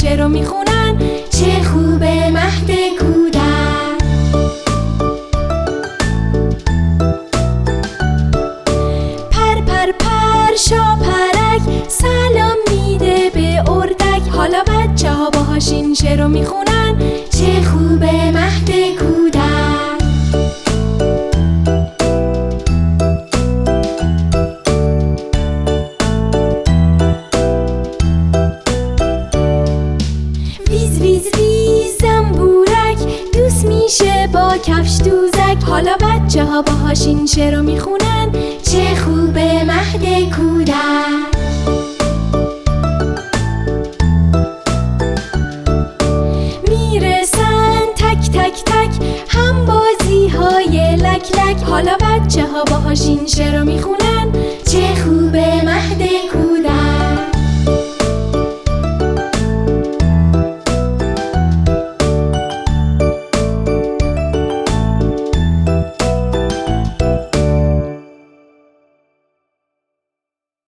رو می‌خونن چه خوبه مهد کودک. پر پر پر شاپرک سلام میده به اردک. حالا بچه ها باهاش این شعر رو می‌خونن چه خوبه حالا بچه ها باهاش این شعر رو می‌خونن. چه خوبه مهد کودک. می‌رسن تک تک تک هم بازی های لک لک. حالا بچه ها باهاش این شعر رو می‌خونن.